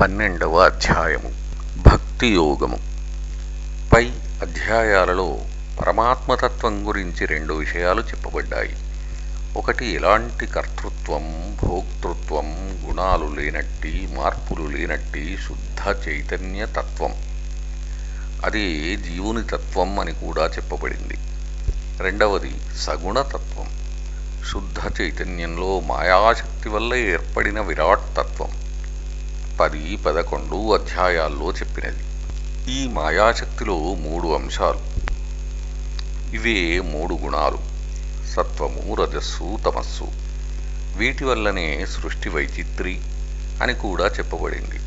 పన్నెండవ అధ్యాయము. భక్తి యోగము. పై అధ్యాయాలలో పరమాత్మతత్వం గురించి రెండు విషయాలు చెప్పబడ్డాయి. ఒకటి ఎలాంటి కర్తృత్వం భోక్తృత్వం గుణాలు లేనట్టి మార్పులు లేనట్టి శుద్ధ చైతన్య తత్వం. అది జీవుని తత్వం అని కూడా చెప్పబడింది. రెండవది సగుణతత్వం శుద్ధ చైతన్యంలో మాయాశక్తి వల్ల ఏర్పడిన విరాట్ తత్వం. పది పదకొండు అధ్యాయాల్లో చెప్పినది. ఈ మాయాశక్తిలో మూడు అంశాలు. ఇవే మూడు గుణాలు. సత్వము రజస్సు తమస్సు. వీటి వల్లనే సృష్టి వైచిత్రి అని కూడా చెప్పబడింది.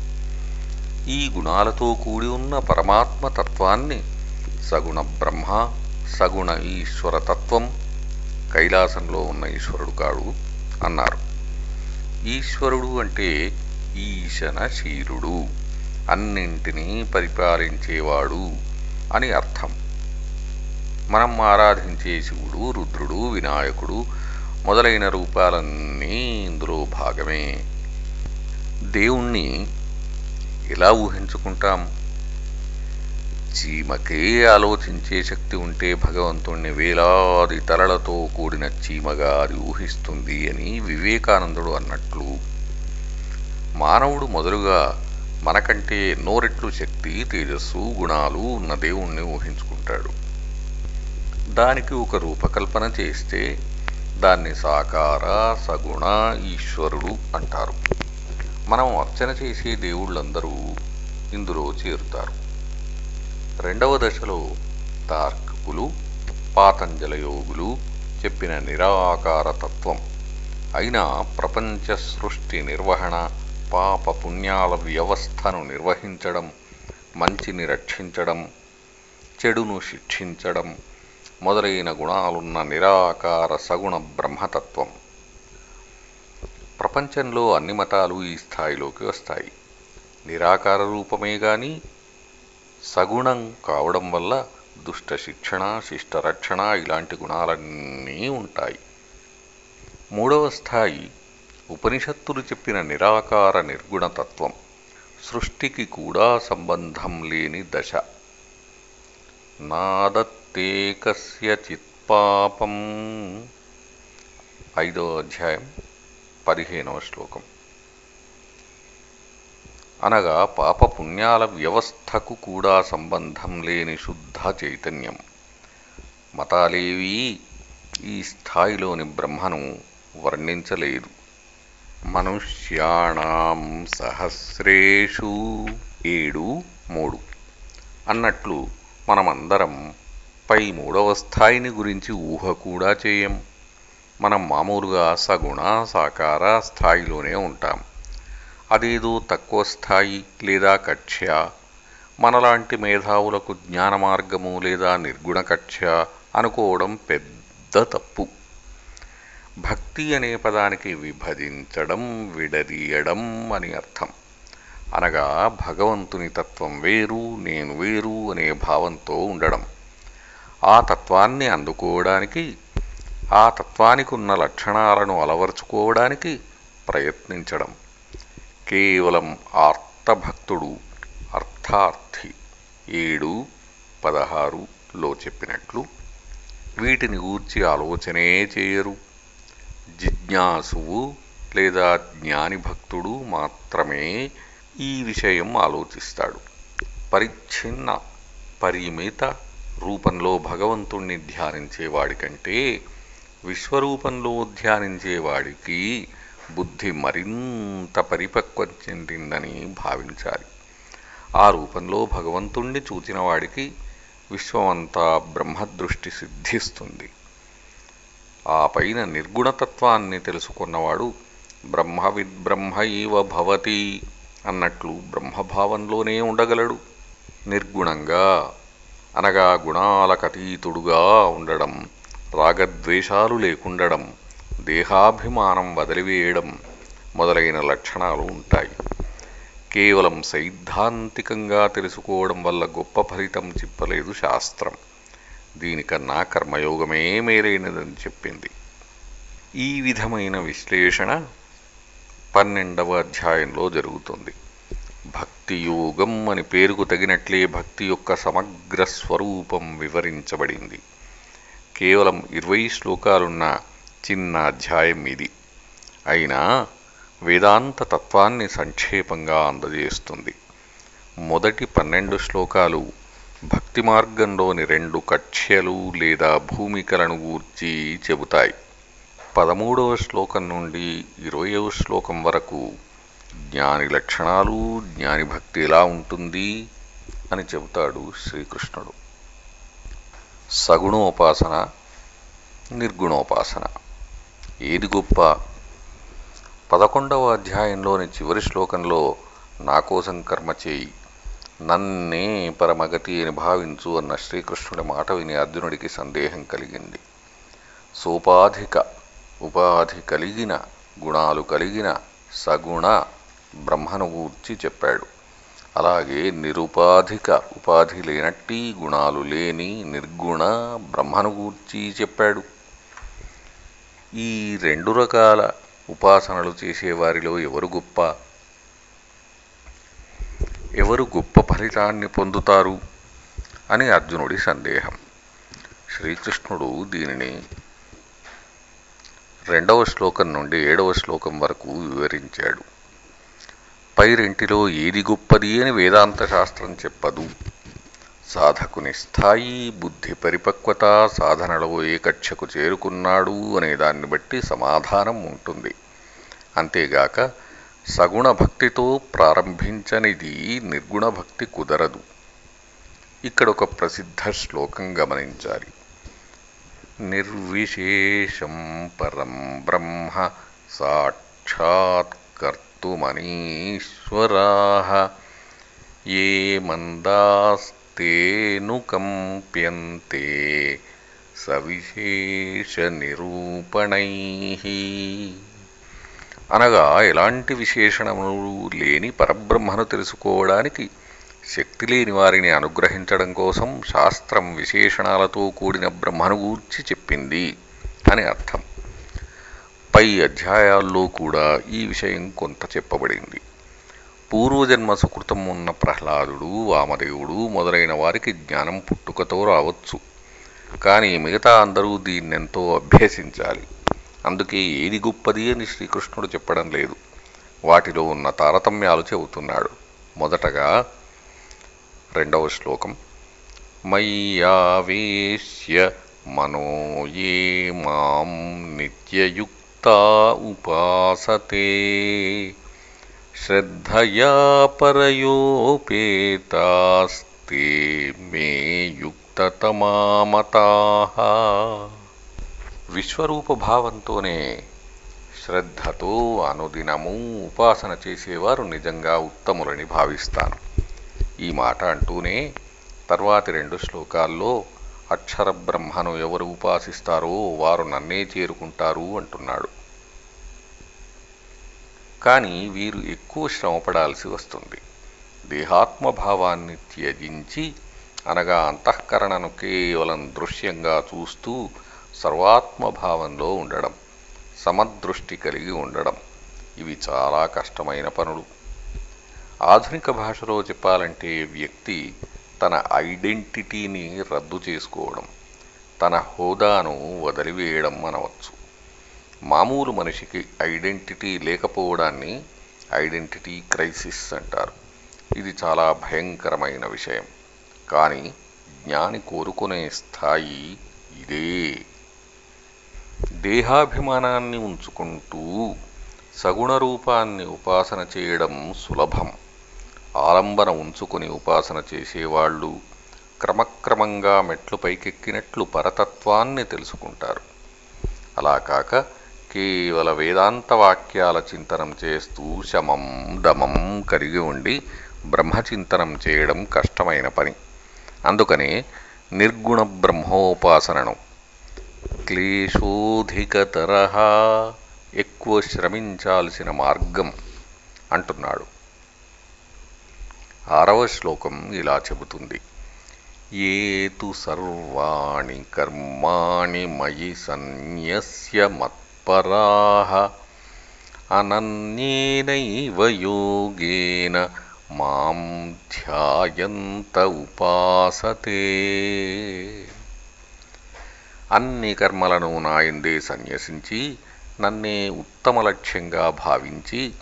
ఈ గుణాలతో కూడి ఉన్న పరమాత్మ తత్వాన్ని సగుణ బ్రహ్మ సగుణ ఈశ్వర తత్వం కైలాసంలో ఉన్న ఈశ్వరుడు కాడు అన్నారు. ఈశ్వరుడు అంటే ఈశనశీరుడు అన్నింటినీ పరిపాలించేవాడు అని అర్థం. మనం ఆరాధించే శివుడు రుద్రుడు వినాయకుడు మొదలైన రూపాలన్నీ ఇందులో భాగమే. దేవుణ్ణి ఎలా ఊహించుకుంటాం? చీమకే ఆలోచించే శక్తి ఉంటే భగవంతుణ్ణి వేలాది తలలతో కూడిన చీమగా అది ఊహిస్తుంది అని వివేకానందుడు అన్నట్లు మానవుడు మొదలుగా మనకంటే ఎన్నో రెట్లు శక్తి తేజస్సు గుణాలు ఉన్న దేవుణ్ణి ఊహించుకుంటాడు. దానికి ఒక రూపకల్పన చేస్తే దాన్ని సాకార సగుణ ఈశ్వరుడు అంటారు. మనం అర్చన చేసే దేవుళ్ళందరూ ఇందులో చేరుతారు. రెండవ దశలో తార్కికులు పాతంజల యోగులు చెప్పిన నిరాకార తత్వం అయినా ప్రపంచ సృష్టి నిర్వహణ పాప పుణ్యాల వ్యవస్థను నిర్వహించడం మంచిని రక్షించడం చెడును శిక్షించడం మొదలైన గుణాలున్న నిరాకార సగుణ బ్రహ్మతత్వం. ప్రపంచంలో అన్ని మతాలు ఈ స్థాయిలోకి వస్తాయి. నిరాకార రూపమే గాని సగుణం కావడం వల్ల దుష్ట శిక్షణ శిష్టరక్షణ ఇలాంటి గుణాలన్నీ ఉంటాయి. మూడవ స్థాయి ఉపనిషత్తులు చెప్పిన నిరాకార నిర్గుణతత్వం సృష్టికి కూడా సంబంధం లేని దశ. నాదత్తేకస్య చిత్పాపం. ఐదో అధ్యాయం పదిహేనవ శ్లోకం. అనగా పాప పుణ్యాల వ్యవస్థకు కూడా సంబంధం లేని శుద్ధ చైతన్యం. మతాలేవీ ఈ స్థాయిలోని బ్రహ్మను వర్ణించలేదు. మనుష్యాణం సహస్రేషు. ఏడు మూడు. అన్నట్లు మనమందరం పై మూడవ స్థాయిని గురించి ఊహ కూడా చేయం. మనం మామూలుగా సగుణ సాకార స్థాయిలోనే ఉంటాం. అదేదో తక్కువ స్థాయి లేదా కక్ష్య. మనలాంటి మేధావులకు జ్ఞాన మార్గము లేదా నిర్గుణ కక్ష్య అనుకోవడం పెద్ద తప్పు. భక్తి అనే పదానికి విభజించడం విడదీయడం అని అర్థం. అనగా భగవంతుని తత్వం వేరు నేను వేరు అనే భావంతో ఉండడం. ఆ తత్వాన్ని అందుకోవడానికి ఆ తత్వానికి ఉన్న లక్షణాలను అలవరుచుకోవడానికి ప్రయత్నించడం. కేవలం ఆర్తభక్తుడు అర్థార్థి. ఏడు పదహారులో చెప్పినట్లు వీటిని గూర్చి ఆలోచనే చేయరు. జిజ్ఞాసువు లేదా జ్ఞాని భక్తుడు మాత్రమే ఈ విషయం ఆలోచిస్తాడు. పరిచ్ఛిన్న పరిమిత రూపంలో భగవంతుణ్ణి ధ్యానించేవాడి కంటే విశ్వరూపంలో ధ్యానించేవాడికి బుద్ధి మరింత పరిపక్వం చెందిందని భావించాలి. ఆ రూపంలో భగవంతుణ్ణి చూచినవాడికి విశ్వమంతా బ్రహ్మదృష్టి సిద్ధిస్తుంది. ఆ పైన నిర్గుణతత్వాన్ని తెలుసుకున్నవాడు బ్రహ్మవిద్బ్రహ్మ ఇవ భవతి అన్నట్లు బ్రహ్మభావంలోనే ఉండగలడు. నిర్గుణంగా అనగా గుణాలకతీతుడుగా ఉండడం రాగద్వేషాలు లేకుండడం దేహాభిమానం వదిలివేయడం మొదలైన లక్షణాలు ఉంటాయి. కేవలం సైద్ధాంతికంగా తెలుసుకోవడం వల్ల గొప్ప ఫలితం చెప్పలేదు శాస్త్రం. దీనికన్నా కర్మయోగమే మేలైనదని చెప్పింది. ఈ విధమైన విశ్లేషణ పన్నెండవ అధ్యాయంలో జరుగుతుంది. భక్తి యోగం అని పేరుకు తగినట్లే భక్తి యొక్క సమగ్ర స్వరూపం వివరించబడింది. కేవలం ఇరవై శ్లోకాలున్న చిన్న అధ్యాయం ఇది. అయినా వేదాంత తత్వాన్ని సంక్షేపంగా అందజేస్తుంది. మొదటి పన్నెండు శ్లోకాలు భక్తి మార్గంలోని రెండు కక్ష్యలు లేదా భూమికలను గూర్చి చెబుతాయి. పదమూడవ శ్లోకం నుండి ఇరవయవ శ్లోకం వరకు జ్ఞాని లక్షణాలు జ్ఞాని భక్తి ఎలా ఉంటుంది అని చెబుతాడు శ్రీకృష్ణుడు. సగుణోపాసన నిర్గుణోపాసన. ఏది గొప్ప? పదకొండవ అధ్యాయంలోని చివరి శ్లోకంలో నా కోసం కర్మ చేయి. నన్నే పరమగతి అని భావించు అన్న శ్రీకృష్ణుడి మాట విని అర్జునుడికి సందేహం కలిగింది. సోపాధిక ఉపాధి కలిగిన గుణాలు కలిగిన సగుణ బ్రహ్మను గూర్చి చెప్పాడు. అలాగే నిరుపాధిక ఉపాధి లేనట్టి గుణాలు లేని నిర్గుణ బ్రహ్మను గూర్చి చెప్పాడు. ఈ రెండు రకాల ఉపాసనలు చేసేవారిలో ఎవరు గొప్ప? ఎవరు గొప్ప ఫలితాన్ని పొందుతారు? అని అర్జునుడి సందేహం. శ్రీకృష్ణుడు దీనిని రెండవ శ్లోకం నుండి ఏడవ శ్లోకం వరకు వివరించాడు. పై రెంటిలో ఏది గొప్పది అని వేదాంత శాస్త్రం చెప్పదు. సాధకుని స్థాయి బుద్ధి పరిపక్వత సాధనలో ఏ కక్షకు చేరుకున్నాడు అనే దాన్ని బట్టి సమాధానం ఉంటుంది. అంతేగాక సగుణ భక్తితో ప్రారంభించనిది నిర్గుణ భక్తి కుదరదు. ఇక్కడ ఒక ప్రసిద్ధ శ్లోకం గమనించాలి. నిర్విశేషం పరం బ్రహ్మ సాక్షాత్కర్తుమనీశ్వరా ఏ మందాస్తేనుకంప్యంతే సవిశేషనిరూపణై సవిశేష నిరూపణై అనగా ఎలాంటి విశేషణములు లేని పరబ్రహ్మను తెలుసుకోవడానికి శక్తి లేని వారిని అనుగ్రహించడం కోసం శాస్త్రం విశేషణాలతో కూడిన బ్రహ్మను గూర్చి చెప్పింది అని అర్థం. పై అధ్యాయాల్లో కూడా ఈ విషయం కొంత చెప్పబడింది. పూర్వజన్మ సుకృతం ఉన్న ప్రహ్లాదుడు వామదేవుడు మొదలైన వారికి జ్ఞానం పుట్టుకతో రావచ్చు. కానీ మిగతా అందరూ దీన్నెంతో అభ్యసించాలి. అందుకే ఏది గొప్పది అని శ్రీకృష్ణుడు చెప్పడం లేదు. వాటిలో ఉన్న తారతమ్యాలు చెబుతున్నాడు. మొదటగా రెండవ శ్లోకం. మయ్యావేశ్య మనో ఏ మాం నిత్యయుక్తా ఉపాసతే శ్రద్ధయా పరయోపేతాస్తే మే యుక్తతమామతా. విశ్వరూప భావంతోనే శ్రద్ధతో అనుదినము ఉపాసన చేసేవారు నిజంగా ఉత్తములని భావిస్తాను. ఈ మాట అంటూనే తర్వాతి రెండు శ్లోకాల్లో అక్షర బ్రహ్మను ఎవరు ఉపాసిస్తారో వారు నన్నే చేరుకుంటారు అంటున్నాడు. కానీ వీరు ఎక్కువ శ్రమపడాల్సి వస్తుంది. దేహాత్మభావాన్ని త్యజించి అనగా అంతఃకరణను కేవలం దృశ్యంగా చూస్తూ సర్వాత్మభావంలో ఉండడం సమదృష్టి కలిగి ఉండడం ఇవి చాలా కష్టమైన పనులు. ఆధునిక భాషలో చెప్పాలంటే వ్యక్తి తన ఐడెంటిటీని రద్దు చేసుకోవడం తన హోదాను వదిలివేయడం అనవచ్చు. మామూలు మనిషికి ఐడెంటిటీ లేకపోవడాన్ని ఐడెంటిటీ క్రైసిస్ అంటారు. ఇది చాలా భయంకరమైన విషయం. కానీ జ్ఞాని కోరుకునే స్థాయి ఇదే. దేహాభిమానాన్ని ఉంచుకుంటూ సగుణ రూపాన్ని ఉపాసన చేయడం సులభం. ఆలంబన ఉంచుకుని ఉపాసన చేసేవాళ్ళు క్రమక్రమంగా మెట్లు పైకెక్కినట్లు పరతత్వాన్ని తెలుసుకుంటారు. అలా కాక కేవల వేదాంత వాక్యాల చింతనం చేస్తూ శమం దమం కలిగి ఉండి బ్రహ్మచింతనం చేయడం కష్టమైన పని. అందుకనే నిర్గుణ బ్రహ్మోపాసనను క్లేశోధికతర ఎక్కువ శ్రమించాల్సిన మార్గం అంటున్నాడు. ఆరవ శ్లోకం ఇలా చెబుతుంది. ఏ తు సర్వాణి కర్మాణి మయి సన్యస్య మత్పరా అనన్యేనైవ యోగేన మాం ధ్యాయంత ఉపాసతే. అన్ని కర్మలను నాయందే సన్యసించి నన్నే ఉత్తమ లక్ష్యంగా భావించి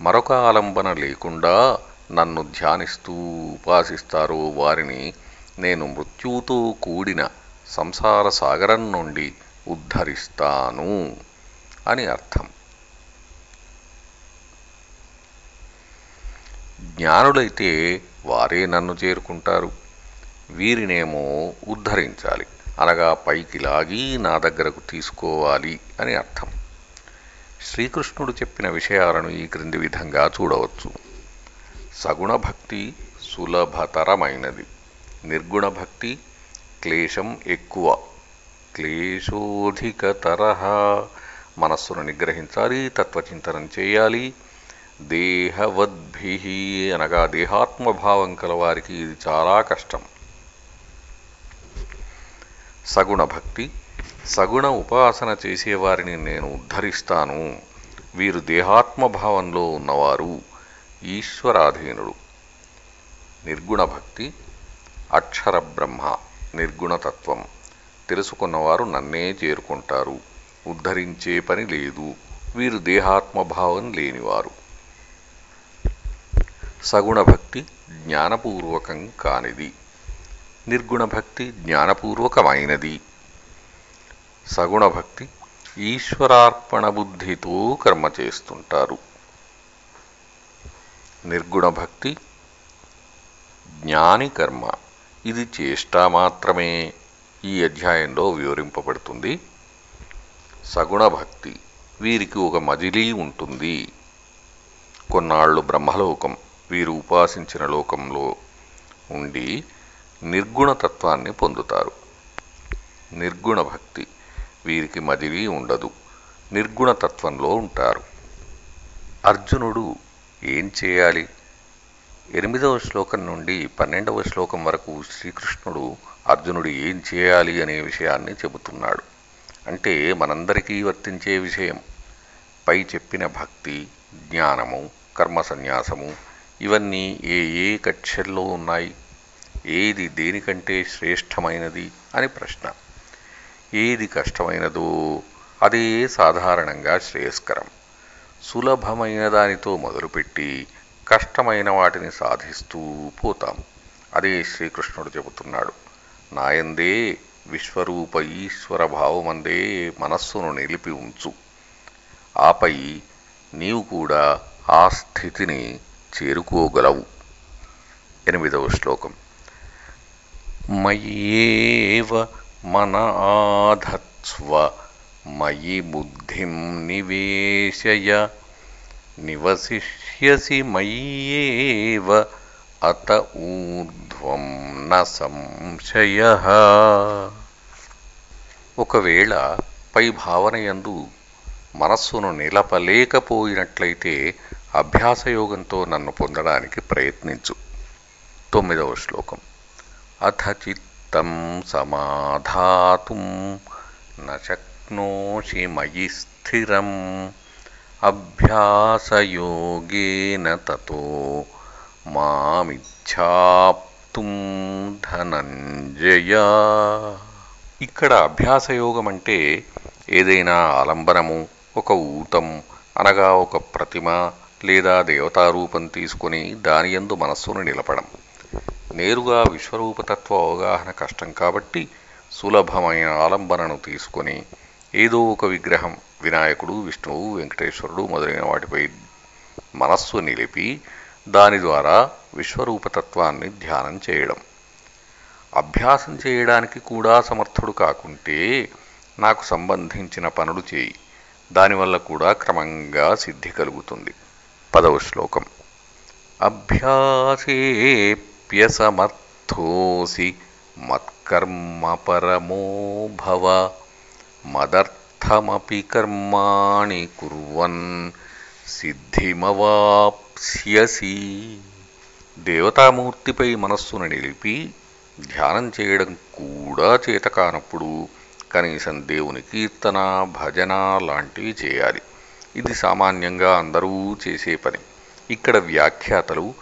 మరొక ఆలంబన లేకుండా నన్ను ధ్యానిస్తూ ఉపాసిస్తారో వారిని నేను మృత్యువుతో కూడిన సంసార సాగరం నుండి ఉద్ధరిస్తాను అని అర్థం. జ్ఞానులైతే వారే నన్ను చేరుకుంటారు. వీరినేమో ఉద్ధరించాలి. అనగా పైకి లాగి నా దగ్గరకు తీసుకోవాలి అని అర్థం. శ్రీకృష్ణుడు చెప్పిన విషయాలను ఈ క్రింది విధంగా చూడవచ్చు. సగుణ భక్తి సులభతరమైనది. నిర్గుణ భక్తి క్లేశం ఎక్కువ. క్లేశోధికతర. మనస్సును నిగ్రహించాలి తత్వచింతనం చేయాలి. దేహవద్భి అనగా దేహాత్మభావం కలవారికి ఇది చాలా కష్టం. సగుణ భక్తి. సగుణ ఉపాసన చేసేవారిని నేను ఉద్ధరిస్తాను. వీరు దేహాత్మభావంలో ఉన్నవారు ఈశ్వరాధీనుడు. నిర్గుణ భక్తి అక్షర బ్రహ్మ నిర్గుణతత్వం తెలుసుకున్నవారు నన్నే చేరుకుంటారు. ఉద్ధరించే పని లేదు. వీరు దేహాత్మభావం లేనివారు. సగుణ భక్తి జ్ఞానపూర్వకం కానిది. నిర్గుణ భక్తి జ్ఞానపూర్వకమైనది. సగుణ భక్తి ఈశ్వరార్పణ బుద్ధితో కర్మ చేస్తుంటారు నిర్గుణ భక్తి జ్ఞాని కర్మ ఇది చేష్ట మాత్రమే ఈ అధ్యాయంలో వివరింపబడుతుంది. సగుణ భక్తి వీరికి ఒక మజిలీ ఉంటుంది. కొన్నాళ్ళు బ్రహ్మలోకం వీరు ఉపాసించిన లోకంలో ఉండి నిర్గుణతత్వాన్ని పొందుతారు. నిర్గుణ భక్తి వీరికి మదిలి ఉండదు. నిర్గుణతత్వంలో ఉంటారు. అర్జునుడు ఏం చేయాలి? ఎనిమిదవ శ్లోకం నుండి పన్నెండవ శ్లోకం వరకు శ్రీకృష్ణుడు అర్జునుడు ఏం చేయాలి అనే విషయాన్ని చెబుతున్నాడు. అంటే మనందరికీ వర్తించే విషయం. పై చెప్పిన భక్తి జ్ఞానము కర్మ సన్యాసము ఇవన్నీ ఏ ఏ కక్షల్లో ఉన్నాయి? ఏది దేనికంటే శ్రేష్టమైనది అని ప్రశ్న. ఏది కష్టమైనదో అదే సాధారణంగా శ్రేయస్కరం. సులభమైన దానితో మొదలుపెట్టి కష్టమైన వాటిని సాధిస్తూ పోతాం. అదే శ్రీకృష్ణుడు చెబుతున్నాడు. నాయందే విశ్వరూప ఈశ్వర భావమందే మనస్సును నిలిపి ఉంచు. ఆపై నీవు కూడా ఆ స్థితిని చేరుకోగలవు. ఎనిమిదవ శ్లోకం. మయ్యేవ మన ఆధత్స్వ మయి బుద్ధిం నివేశయ నివసిష్యసి మయ్యేవ అత ఊర్ధ్వం న సంశయ. ఒకవేళ పై భావనయందు మనస్సును నిలపలేకపోయినట్లయితే అభ్యాసయోగంతో నన్ను పొందడానికి ప్రయత్నించు. తొమ్మిదవ శ్లోకం. అథ చిత్తం సమాధాతుం నక్నోషి మయి స్థిరం. అభ్యాసయోగేన తతో మామిచ్ఛాప్తుం ధనంజయ. ఇక్కడ అభ్యాసయోగం అంటే ఏదైనా ఆలంబనము ఒక ఊతం అనగా ఒక ప్రతిమ లేదా దేవతారూపం తీసుకొని దాని యందు మనస్సును నిలపడం. నేరుగా విశ్వరూపతత్వ అవగాహన కష్టం కాబట్టి సులభమైన ఆలంబనను తీసుకొని ఏదో ఒక విగ్రహం వినాయకుడు విష్ణువు వెంకటేశ్వరుడు మొదలైన వాటిపై మనస్సు నిలిపి దాని ద్వారా విశ్వరూపతత్వాన్ని ధ్యానం చేయడం. అభ్యాసం చేయడానికి కూడా సమర్థుడు కాకుంటే నాకు సంబంధించిన పనులు చేయి. దానివల్ల కూడా క్రమంగా సిద్ధి కలుగుతుంది. పదవ శ్లోకం. అభ్యాసే ప్యసమర్థోసి మత్కర్మపరమో భవ మదర్థమపి కర్మాణి కుర్వన్ సిద్ధిమవాప్స్యసి. దేవతామూర్తిపై మనస్సును నిలిపి ధ్యానం చేయడం కూడా చేతకానప్పుడు కనీసం దేవుని కీర్తన భజన లాంటివి చేయాలి. ఇది సామాన్యంగా అందరూ చేసే పని. ఇక్కడ వ్యాఖ్యాతలు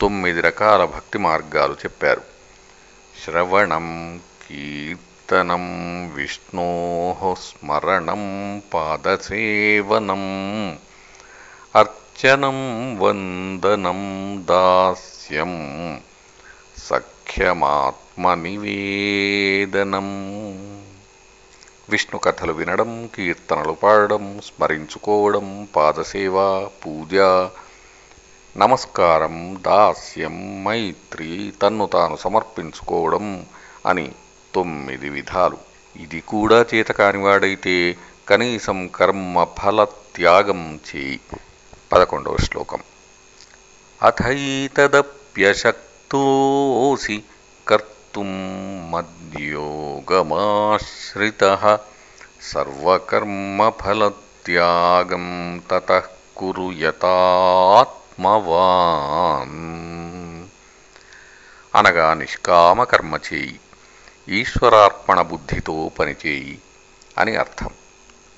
తొమ్మిది రకాల భక్తి మార్గాలు చెప్పారు. శ్రవణం కీర్తనం విష్ణో స్మరణం పాదసేవనం అర్చనం వందనం దాస్యం సఖ్యమాత్మనివేదనం. విష్ణు కథలు వినడం కీర్తనలు పాడడం స్మరించుకోవడం పాదసేవ పూజ నమస్కారం దాస్యం మైత్రి తన్ను తాను సమర్పించుకోవడం అని తొమ్మిది విధాలు. ఇది కూడా చేతకానివాడైతే కనీసం కర్మ ఫల త్యాగం చేయి. పదకొండవ శ్లోకం. అథైతదప్యశక్తోసి కర్తుం మద్యోగమాశ్రిత సర్వకర్మఫలత్యాగం తత కురు యతాత్మవాన్ అనగా నిష్కామ కర్మ చేయి. ఈశ్వరార్పణ బుద్ధితో పనిచేయి అని అర్థం.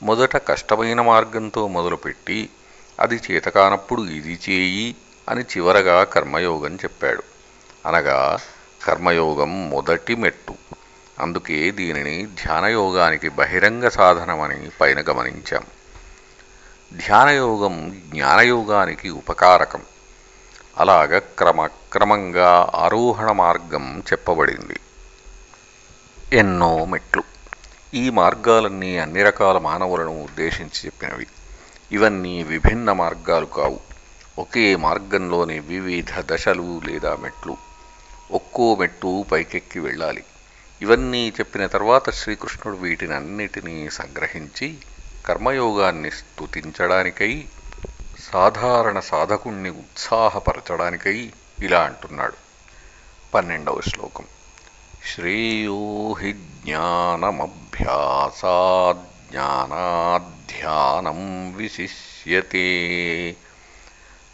మొదట కష్టమైన మార్గంతో మొదలుపెట్టి అది చేతకానప్పుడు ఇది చేయి అని చివరగా కర్మయోగం చెప్పాడు. అనగా కర్మయోగం మొదటి మెట్టు. అందుకే దీనిని ధ్యానయోగానికి బహిరంగ సాధనమని పైన గమనించాం. ధ్యానయోగం జ్ఞానయోగానికి ఉపకారకం. అలాగ క్రమక్రమంగా ఆరోహణ మార్గం చెప్పబడింది. ఎన్నో మెట్లు. ఈ మార్గాలన్నీ అన్ని రకాల మానవులను ఉద్దేశించి చెప్పినవి. ఇవన్నీ విభిన్న మార్గాలు కావు. ఒకే మార్గంలోని వివిధ దశలు లేదా మెట్లు. ఒక్కో మెట్టు పైకెక్కి వెళ్ళాలి. ఇవన్నీ చెప్పిన తర్వాత శ్రీకృష్ణుడు వీటినన్నిటినీ సంగ్రహించి కర్మయోగాన్ని స్తుతించడానికై సాధారణ సాధకుణ్ణి ఉత్సాహపరచడానికై ఇలా అంటున్నాడు. పన్నెండవ శ్లోకం. శ్రేయో హి జ్ఞానమభ్యాసాజ్ఞానాధ్యానం విశిష్యతే.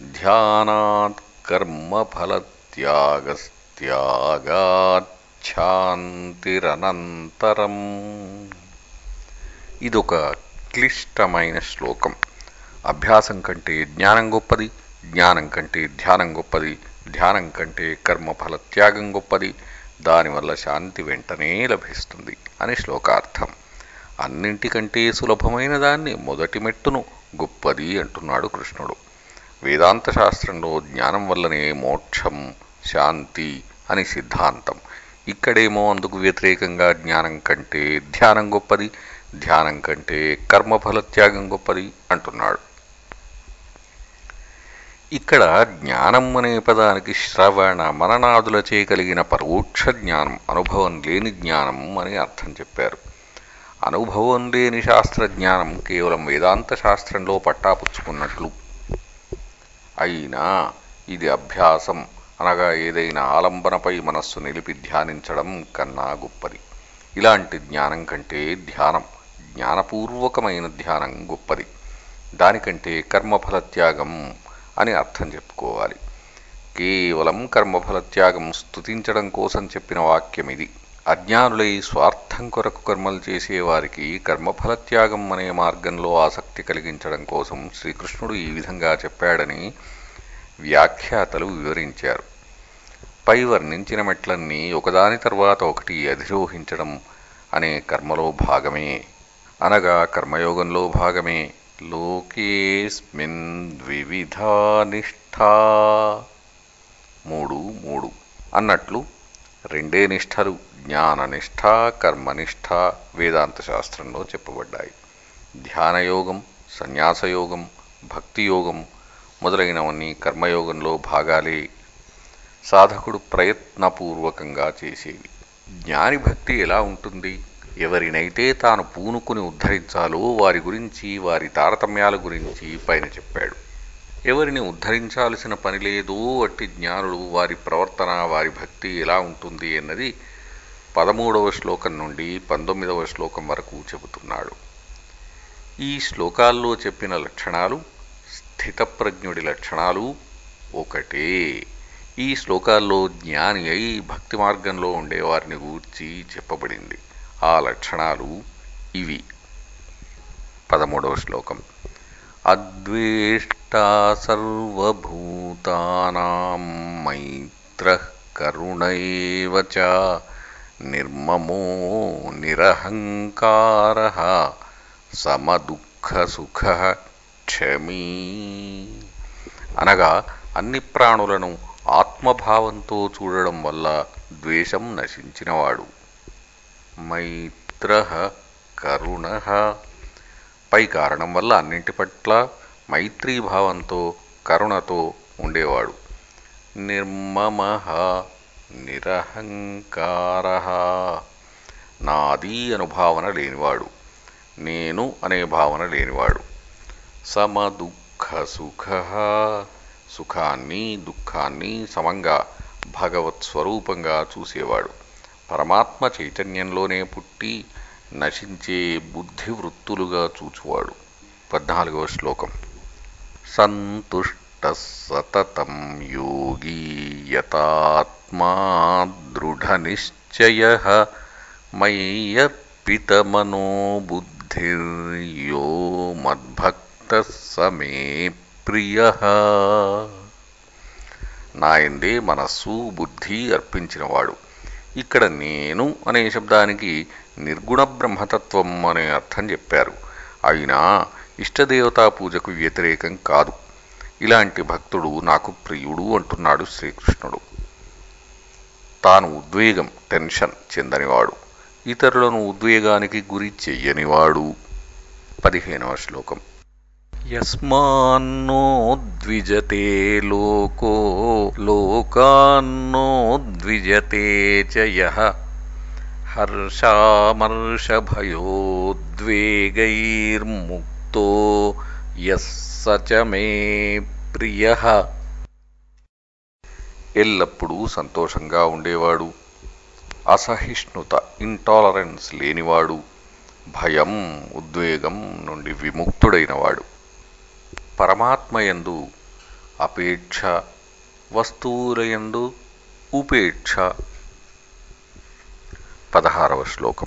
ధ్యానాత్ కర్మఫలత్యాగస్త్యాగాఛాంతిరనంతరం ఇదొక క్లిష్టమైన శ్లోకం. అభ్యాసం కంటే జ్ఞానం గొప్పది జ్ఞానం కంటే ధ్యానం గొప్పది ధ్యానం కంటే కర్మఫల త్యాగం గొప్పది దానివల్ల శాంతి వెంటనే లభిస్తుంది అని శ్లోకార్థం. అన్నింటికంటే సులభమైన దాన్ని మొదటి మెట్టును గొప్పది అంటున్నాడు కృష్ణుడు. వేదాంత శాస్త్రంలో జ్ఞానం వల్లనే మోక్షం శాంతి అని సిద్ధాంతం. ఇక్కడేమో అందుకు వ్యతిరేకంగా జ్ఞానం కంటే ధ్యానం గొప్పది ధ్యానం కంటే కర్మఫల త్యాగం గొప్పది అంటున్నాడు. ఇక్కడ జ్ఞానం అనే పదానికి శ్రవణ మననాదులచే కలిగిన పరోక్ష జ్ఞానం అనుభవం లేని జ్ఞానం అని అర్థం చెప్పారు. అనుభవం లేని శాస్త్రజ్ఞానం కేవలం వేదాంత శాస్త్రంలో పట్టాపుచ్చుకున్నట్లు. అయినా ఇది అభ్యాసం అనగా ఏదైనా ఆలంబనపై మనస్సు నిలిపి ధ్యానించడం కన్నా గొప్పది. ఇలాంటి జ్ఞానం కంటే ధ్యానం జ్ఞానపూర్వకమైన ధ్యానం గొప్పది. దానికంటే కర్మఫల త్యాగం అని అర్థం చెప్పుకోవాలి. కేవలం కర్మఫలత్యాగం స్థుతించడం స్తుతించడం కోసం చెప్పిన వాక్యం ఇది. అజ్ఞానులై స్వార్థం కొరకు కర్మలు చేసేవారికి కర్మఫలత్యాగం అనే మార్గంలో ఆసక్తి కలిగించడం కోసం శ్రీకృష్ణుడు ఈ విధంగా చెప్పాడని వ్యాఖ్యాతలు వివరించారు. పై వర్ణించిన మెట్లన్నీ ఒకదాని తర్వాత ఒకటి అధిరోహించడం అనే కర్మలో భాగమే. అనగా కర్మయోగంలో భాగమే. లోకేస్మిన్ ద్వివిధా నిష్ఠా. మూడు మూడు. అన్నట్లు రెండే నిష్ఠలు జ్ఞాననిష్ట కర్మనిష్ఠ వేదాంత శాస్త్రంలో చెప్పబడ్డాయి. ధ్యానయోగం సన్యాసయోగం భక్తియోగం మొదలైనవన్నీ కర్మయోగంలో భాగాలే. సాధకుడు ప్రయత్నపూర్వకంగా చేసేవి. జ్ఞాని భక్తి ఎలా ఉంటుంది? ఎవరినైతే తాను పూనుకుని ఉద్ధరించాలో వారి గురించి వారి తారతమ్యాల గురించి పైన చెప్పాడు. ఎవరిని ఉద్ధరించాల్సిన పని లేదో అట్టి జ్ఞానులు వారి ప్రవర్తన వారి భక్తి ఎలా ఉంటుంది అన్నది పదమూడవ శ్లోకం నుండి పంతొమ్మిదవ శ్లోకం వరకు చెబుతున్నాడు. ఈ శ్లోకాల్లో చెప్పిన లక్షణాలు స్థితప్రజ్ఞుడి లక్షణాలు ఒకటే. ఈ శ్లోకాల్లో జ్ఞాని అయి భక్తి మార్గంలో ఉండే వారిని గూర్చి చెప్పబడింది. ఆ లక్షణాలు ఇవి. పదమూడవ శ్లోకం. అద్వేష్టా సర్వభూతానాం మైత్ర కరుణ చ నిర్మమో నిరహంకార సమదుఃఖసుఖ క్షమీ. అనగా అన్ని ప్రాణులను ఆత్మభావంతో చూడడం వల్ల ద్వేషం నశించినవాడు. మైత్ర కరుణ. పై కారణం వల్ల అన్నింటి పట్ల మైత్రీభావంతో కరుణతో ఉండేవాడు. నిర్మమ నిరహంకార. నాది అనుభావన లేనివాడు. నేను అనే భావన లేనివాడు. సమదుఃఖ సుఖ సుఖాన్ని దుఃఖాన్ని సమంగా భగవత్ స్వరూపంగా చూసేవాడు. పరమాత్మ చైతన్యంలోనే పుట్టి నశించే బుద్ధి వృత్తులుగా చూచువాడు. పద్నాలుగవ శ్లోకం. సంతుష్ట సతతం యోగీ యతాత్మా దృఢ నిశ్చయ మయ్యర్పితమనోబుద్ధిర్యో మద్భక్త సమే ప్రియ. నాయందే మనస్సు బుద్ధి అర్పించినవాడు. ఇక్కడ నేను అనే శబ్దానికి నిర్గుణ బ్రహ్మతత్వం అనే అర్థం చెప్పారు. అయినా ఇష్టదేవతా పూజకు వ్యతిరేకం కాదు. ఇలాంటి భక్తుడు నాకు ప్రియుడు అంటున్నాడు శ్రీకృష్ణుడు. తాను ఉద్వేగం టెన్షన్ చెందనివాడు. ఇతరులను ఉద్వేగానికి గురి చెయ్యనివాడు. పదిహేనవ శ్లోకం. యస్మాన్నో ద్విజతే లోకో లోకాన్నో ద్విజతే చ యః. హర్షామర్షభయోద్వేగైర్ముక్తో యస్స చ మే ప్రియ. ఎల్లప్పుడూ సంతోషంగా ఉండేవాడు. అసహిష్ణుత ఇంటాలరెన్స్ లేనివాడు. భయం ఉద్వేగం నుండి విముక్తుడైనవాడు. పరమాత్మయందు అపేక్ష వస్తువులయందు ఉపేక్ష. పదహారవ శ్లోకం.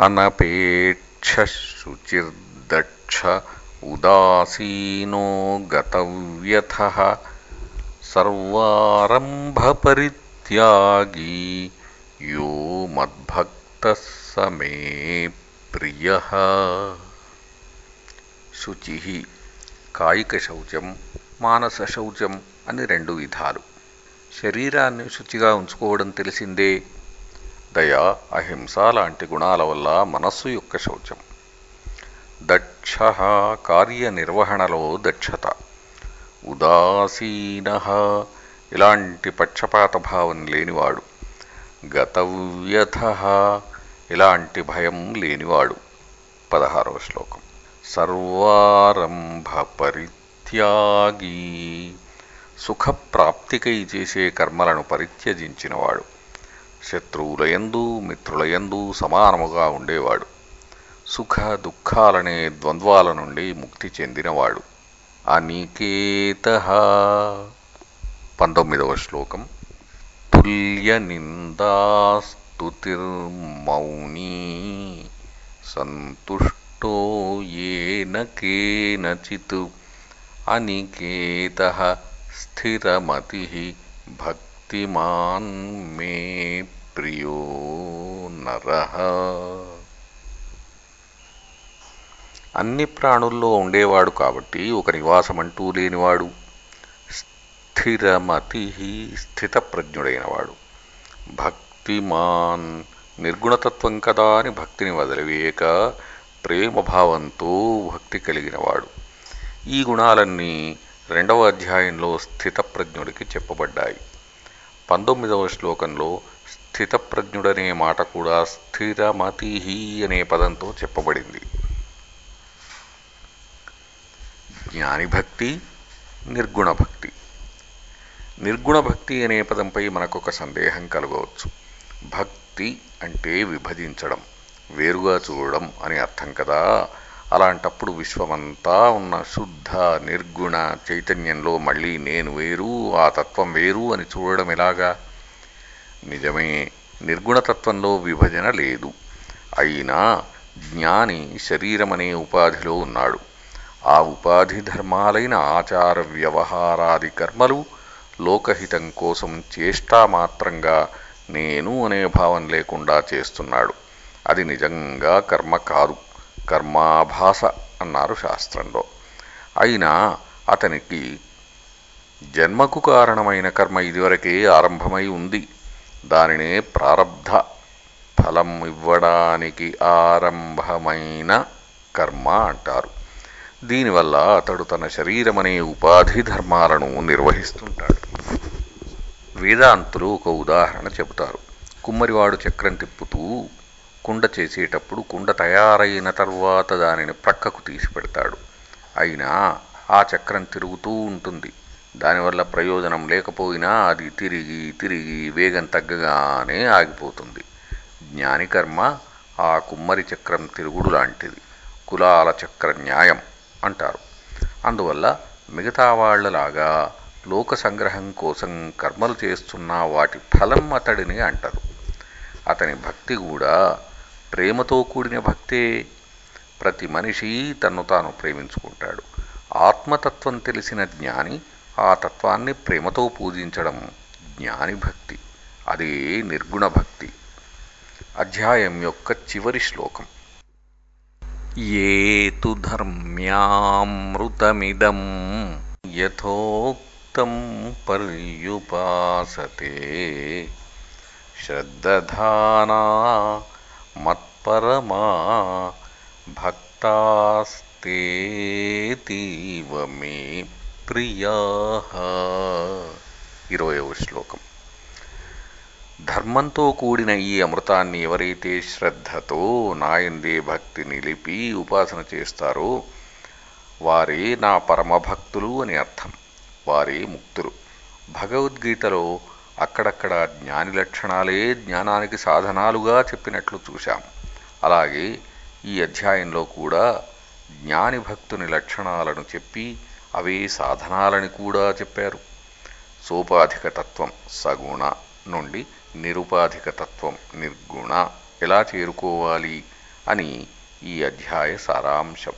అనపేక్ష శుచిర్దక్ష ఉదాసీనో గతవ్యథ సర్వారంభపరిత్యాగీ యో మద్భక్త సమే ప్రియ. శుచి కాయిక శౌచం మానస శౌచం అని రెండు విధాలు. శరీరాన్ని శుచిగా ఉంచుకోవడం తెలిసిందే. దయ అహింస లాంటి గుణాల వల్ల మనస్సు యొక్క శౌచం. దక్ష కార్యనిర్వహణలో దక్షత. ఉదాసీన ఇలాంటి పక్షపాత భావం లేనివాడు. గతవ్యథ ఇలాంటి భయం లేనివాడు. పదహారవ శ్లోకం. సర్వారంభ పరిత్యాగీ సుఖప్రాప్తికై చేసే కర్మలను పరిత్యజించినవాడు. శత్రువులయందు మిత్రులయందు సమానముగా ఉండేవాడు. సుఖ దుఃఖాలనే ద్వంద్వాల నుండి ముక్తి చెందినవాడు. అనికేత పంతొమ్మిదవ శ్లోకం. తుల్య నిందాస్తుతిర్మౌనీ సంతుష్టో ఏన కేనచిత్ అనికేత స్థిరమతి భక్తిమాన్ మే ప్రియో నర. అన్ని ప్రాణుల్లో ఉండేవాడు కాబట్టి ఒక నివాసమంటూ లేనివాడు స్థిరమతి స్థితప్రజ్ఞుడైనవాడు. భక్తిమాన్ నిర్గుణతత్వం కదా అని భక్తిని వదిలివేయక ప్రేమభావంతో భక్తి కలిగినవాడు. ఈ గుణాలన్నీ రెండవ అధ్యాయంలో స్థితప్రజ్ఞుడికి చెప్పబడ్డాయి. పంతొమ్మిదవ శ్లోకంలో స్థితప్రజ్ఞుడనే మాట కూడా స్థిరమతి అనే పదంతో చెప్పబడింది. జ్ఞానిభక్తి నిర్గుణ భక్తి నిర్గుణ భక్తి అనే పదంపై మనకొక సందేహం కలగవచ్చు. భక్తి అంటే విభజించడం. వేరుగా చూడడం అని అర్థం కదా. అలాంటప్పుడు విశ్వమంతా ఉన్న శుద్ధ నిర్గుణ చైతన్యంలో మళ్ళీ నేను వేరు ఆ తత్వం వేరు అని చూడడం ఎలాగా? నిజమే నిర్గుణతత్వంలో విభజన లేదు. అయినా జ్ఞాని శరీరమనే ఉపాధిలో ఉన్నాడు. ఆ ఉపాధి ధర్మాలైన ఆచార వ్యవహారాది కర్మలు లోకహితం కోసం చేష్టామాత్రంగా నేను అనే భావం లేకుండా చేస్తున్నాడు. అది నిజంగా కర్మ కాదు. కర్మాభాస అన్నారు శాస్త్రంలో. అయినా అతనికి జన్మకు కారణమైన కర్మ ఇదివరకే ఆరంభమై ఉంది. దానినే ప్రారబ్ధ ఫలం ఇవ్వడానికి ఆరంభమైన కర్మ అంటారు. దీనివల్ల అతడు తన శరీరమనే ఉపాధి ధర్మాలను నిర్వహిస్తుంటాడు. వేదాంతులు ఒక ఉదాహరణ చెబుతారు. కుమ్మరివాడు చక్రం తిప్పుతూ కుండ చేసేటప్పుడు కుండ తయారైన తర్వాత దానిని ప్రక్కకు తీసి పెడతాడు. అయినా ఆ చక్రం తిరుగుతూ ఉంటుంది. దానివల్ల ప్రయోజనం లేకపోయినా అది తిరిగి తిరిగి వేగం తగ్గగానే ఆగిపోతుంది. జ్ఞానికర్మ ఆ కుమ్మరి చక్రం తిరుగుడు లాంటిది. కులాల చక్ర న్యాయం అంటారు. అందువల్ల మిగతా వాళ్ళలాగా లోక సంగ్రహం కోసం కర్మలు చేస్తున్న వాటి ఫలం అతడిని అంటారు అతని భక్తి కూడా ప్రేమతో కూడిన భక్తే ప్రతి మనిషి తన్ను తాను ప్రేమించుకుంటాడు. ఆత్మతత్వం తెలిసిన జ్ఞాని ఆ తత్వాన్ని ప్రేమతో పూజించడం జ్ఞాని భక్తి. అదే నిర్గుణ భక్తి. అధ్యాయం యొక్క చివరి శ్లోకం. ఏ తు ధర్మ్యామృతమిదం యథోక్తం పర్యుపాసతే. శ్రద్ధానా మత్పరమా భక్తాస్తేతీవ మే ప్రియా ఇరవయవ శ్లోకం. ధర్మంతో కూడిన ఈ అమృతాన్ని ఎవరైతే శ్రద్ధతో నాయందే భక్తి నిలిపి ఉపాసన చేస్తారో వారే నా పరమభక్తులు అని అర్థం. వారే ముక్తులు. భగవద్గీతలో అక్కడక్కడ జ్ఞాని లక్షణాలే జ్ఞానానికి సాధనాలుగా చెప్పినట్లు చూశాం. అలాగే ఈ అధ్యాయంలో కూడా జ్ఞాని భక్తుని లక్షణాలను చెప్పి అవే సాధనాలని కూడా చెప్పారు. సోపాధిక తత్వం సగుణ నుండి నిరుపాధిక తత్వం నిర్గుణ ఎలా చేరుకోవాలి అని ఈ అధ్యాయ సారాంశం.